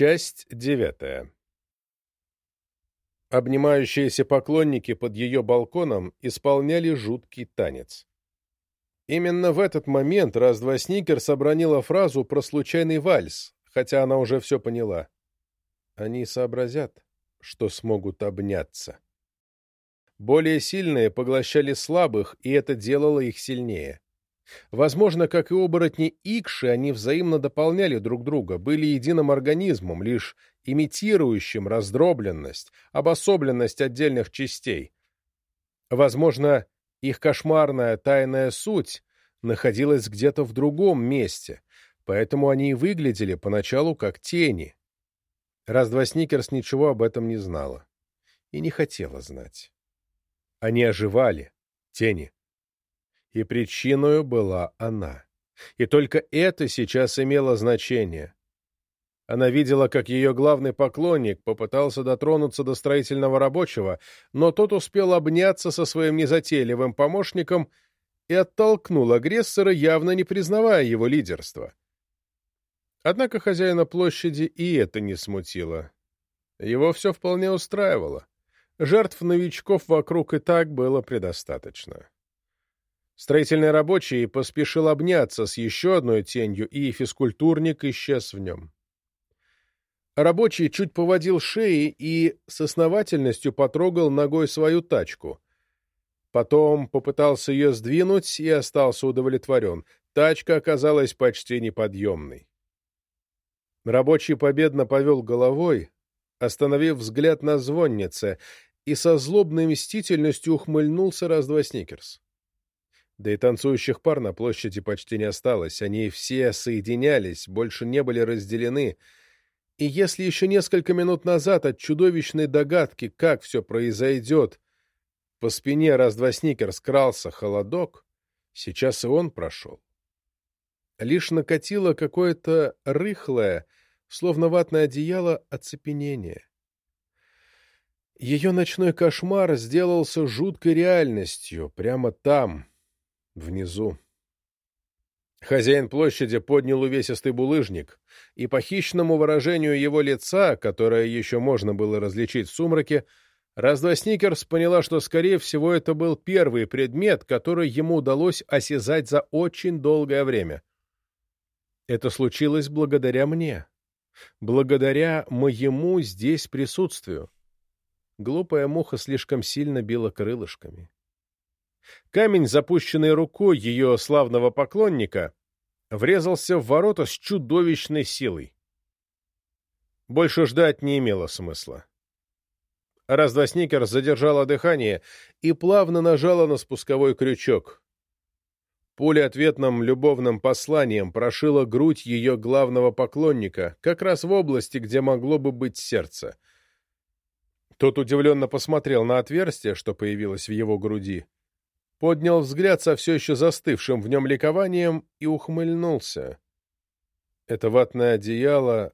Часть девятая. Обнимающиеся поклонники под ее балконом исполняли жуткий танец. Именно в этот момент раз-два Сникерс обронила фразу про случайный вальс, хотя она уже все поняла. Они сообразят, что смогут обняться. Более сильные поглощали слабых, и это делало их сильнее. Возможно, как и оборотни Икши, они взаимно дополняли друг друга, были единым организмом, лишь имитирующим раздробленность, обособленность отдельных частей. Возможно, их кошмарная тайная суть находилась где-то в другом месте, поэтому они и выглядели поначалу как тени. Раз-два Сникерс ничего об этом не знала и не хотела знать. Они оживали, тени и причиной была она. И только это сейчас имело значение. Она видела, как ее главный поклонник попытался дотронуться до строительного рабочего, но тот успел обняться со своим незатейливым помощником и оттолкнул агрессора, явно не признавая его лидерства. Однако хозяина площади и это не смутило. Его все вполне устраивало. Жертв новичков вокруг и так было предостаточно. Строительный рабочий поспешил обняться с еще одной тенью, и физкультурник исчез в нем. Рабочий чуть поводил шеей и с основательностью потрогал ногой свою тачку. Потом попытался ее сдвинуть и остался удовлетворен. Тачка оказалась почти неподъемной. Рабочий победно повел головой, остановив взгляд на звоннице, и со злобной мстительностью ухмыльнулся раз-два Сникерс. Да и танцующих пар на площади почти не осталось, они все соединялись, больше не были разделены. И если еще несколько минут назад от чудовищной догадки, как все произойдет, по спине раз-два сникер скрался холодок, сейчас и он прошел. Лишь накатило какое-то рыхлое, словно ватное одеяло, оцепенение. Ее ночной кошмар сделался жуткой реальностью, прямо там, внизу. Хозяин площади поднял увесистый булыжник, и по хищному выражению его лица, которое еще можно было различить в сумраке, раз-два Сникерс поняла, что, скорее всего, это был первый предмет, который ему удалось осязать за очень долгое время. Это случилось благодаря мне, благодаря моему здесь присутствию. Глупая муха слишком сильно била крылышками. Камень, запущенный рукой ее славного поклонника, врезался в ворота с чудовищной силой. Больше ждать не имело смысла. Раз-два Сникер задержала дыхание и плавно нажала на спусковой крючок. Пуля ответным любовным посланием прошила грудь ее главного поклонника, как раз в области, где могло бы быть сердце. Тот удивленно посмотрел на отверстие, что появилось в его груди, поднял взгляд со все еще застывшим в нем ликованием и ухмыльнулся. Это ватное одеяло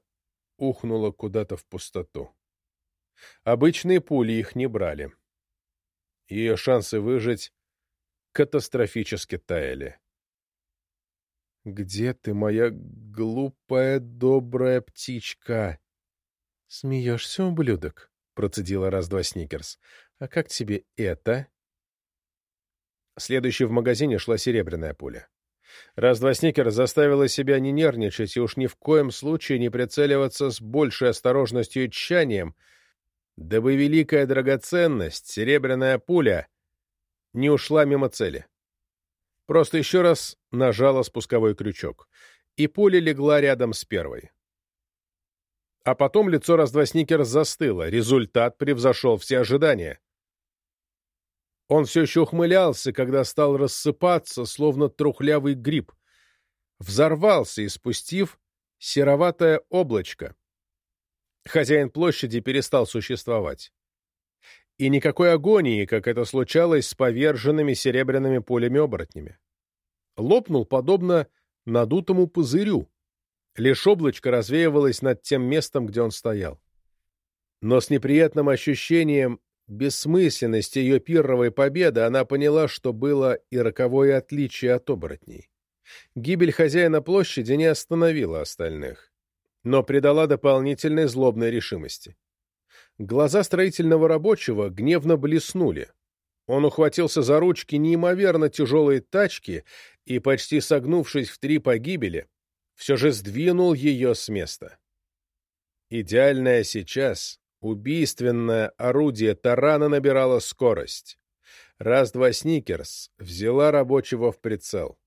ухнуло куда-то в пустоту. Обычные пули их не брали. Ее шансы выжить катастрофически таяли. «Где ты, моя глупая добрая птичка?» «Смеешься, ублюдок?» — процедила раз-два Сникерс. «А как тебе это?» Следующей в магазине шла серебряная пуля. Раз-два Сникер заставила себя не нервничать и уж ни в коем случае не прицеливаться с большей осторожностью и тщанием, дабы великая драгоценность, серебряная пуля, не ушла мимо цели. Просто еще раз нажала спусковой крючок, и пуля легла рядом с первой. А потом лицо раз-два Сникер застыло, результат превзошел все ожидания. Он все еще ухмылялся, когда стал рассыпаться, словно трухлявый гриб. Взорвался, испустив сероватое облачко. Хозяин площади перестал существовать. И никакой агонии, как это случалось с поверженными серебряными пулями-оборотнями. Лопнул, подобно надутому пузырю. Лишь облачко развеивалось над тем местом, где он стоял. Но с неприятным ощущением бессмысленности ее пирровой победы она поняла, что было и роковое отличие от оборотней. Гибель хозяина площади не остановила остальных. но придала дополнительной злобной решимости. Глаза строительного рабочего гневно блеснули. Он ухватился за ручки неимоверно тяжелой тачки и, почти согнувшись в три погибели, все же сдвинул ее с места. Идеальное сейчас, убийственное орудие тарана набирало скорость. Раз-два Сникерс взяла рабочего в прицел.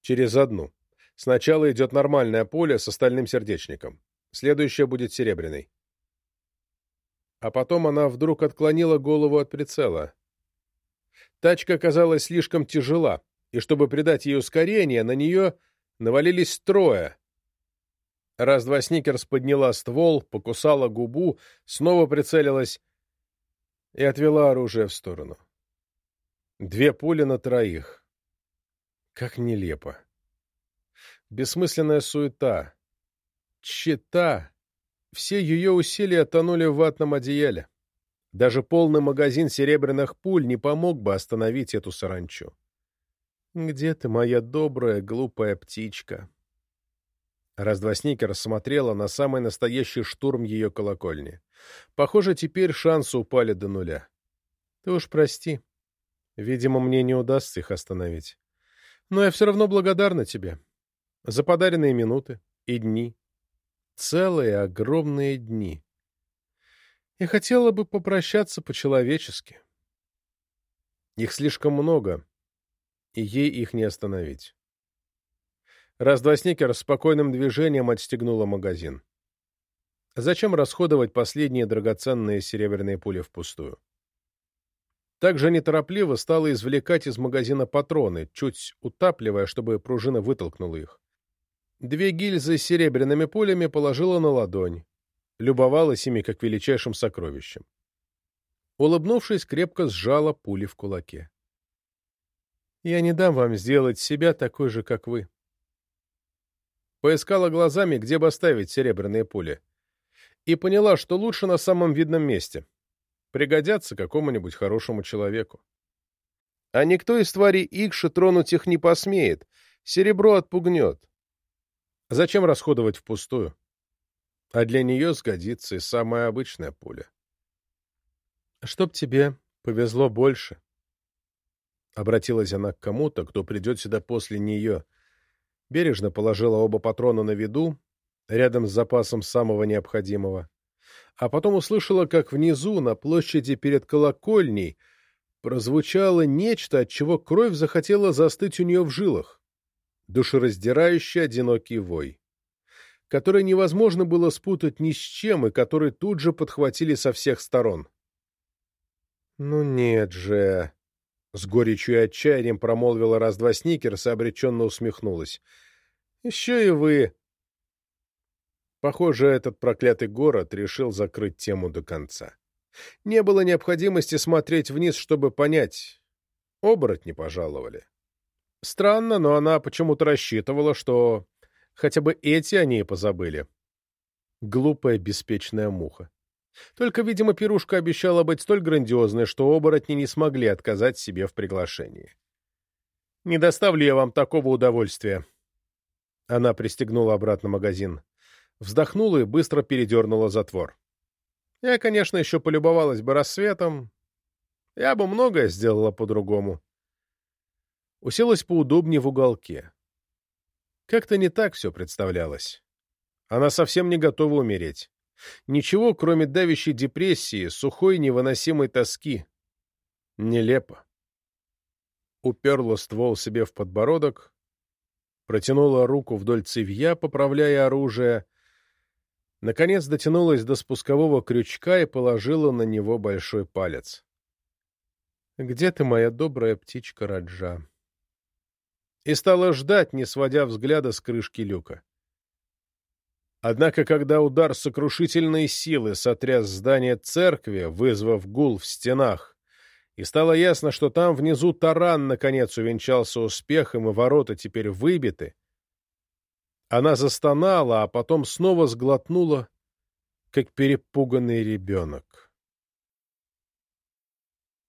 Через одну. Сначала идет нормальное поле с остальным сердечником. Следующее будет серебряный. А потом она вдруг отклонила голову от прицела. Тачка оказалась слишком тяжела, и чтобы придать ей ускорение, на нее навалились трое. Раз-два Сникерс подняла ствол, покусала губу, снова прицелилась и отвела оружие в сторону. Две пули на троих. Как нелепо. Бессмысленная суета. Чета. Все ее усилия тонули в ватном одеяле. Даже полный магазин серебряных пуль не помог бы остановить эту саранчу. «Где ты, моя добрая, глупая птичка?» Раз-два Сникер смотрела на самый настоящий штурм ее колокольни. Похоже, теперь шансы упали до нуля. «Ты уж прости. Видимо, мне не удастся их остановить. Но я все равно благодарна тебе. За подаренные минуты и дни. Целые огромные дни. И хотела бы попрощаться по-человечески. Их слишком много, и ей их не остановить. Раз-два Сникер спокойным движением отстегнула магазин. Зачем расходовать последние драгоценные серебряные пули впустую? Также неторопливо стала извлекать из магазина патроны, чуть утапливая, чтобы пружина вытолкнула их. Две гильзы с серебряными пулями положила на ладонь. Любовалась ими как величайшим сокровищем. Улыбнувшись, крепко сжала пули в кулаке. Я не дам вам сделать себя такой же, как вы. Поискала глазами, где бы оставить серебряные пули. И поняла, что лучше на самом видном месте. Пригодятся какому-нибудь хорошему человеку. А никто из тварей Икши тронуть их не посмеет. Серебро отпугнет. Зачем расходовать впустую? А для нее сгодится и самая обычная пуля. Чтоб тебе повезло больше, Обратилась она к кому-то, кто придет сюда после нее. Бережно положила оба патрона на виду, рядом с запасом самого необходимого. А потом услышала, как внизу, на площади перед колокольней, прозвучало нечто, от чего кровь захотела застыть у нее в жилах. Душераздирающий одинокий вой, который невозможно было спутать ни с чем и который тут же подхватили со всех сторон. «Ну нет же!» С горечью и отчаянием промолвила раз-два Сникерс и обреченно усмехнулась. «Еще и вы!» Похоже, этот проклятый город решил закрыть тему до конца. Не было необходимости смотреть вниз, чтобы понять. Оборотни пожаловали. Странно, но она почему-то рассчитывала, что хотя бы эти они и позабыли. Глупая беспечная муха. Только, видимо, пирушка обещала быть столь грандиозной, что оборотни не смогли отказать себе в приглашении. «Не доставлю я вам такого удовольствия». Она пристегнула обратно магазин. Вздохнула и быстро передернула затвор. Я, конечно, еще полюбовалась бы рассветом. Я бы многое сделала по-другому. Уселась поудобнее в уголке. Как-то не так все представлялось. Она совсем не готова умереть. Ничего, кроме давящей депрессии, сухой невыносимой тоски. Нелепо. Уперла ствол себе в подбородок, протянула руку вдоль цевья, поправляя оружие, наконец дотянулась до спускового крючка и положила на него большой палец. «Где ты, моя добрая птичка Раджа?» И стала ждать, не сводя взгляда с крышки люка. Однако, когда удар сокрушительной силы сотряс здание церкви, вызвав гул в стенах, и стало ясно, что там внизу таран наконец увенчался успехом, и ворота теперь выбиты, она застонала, а потом снова сглотнула, как перепуганный ребенок.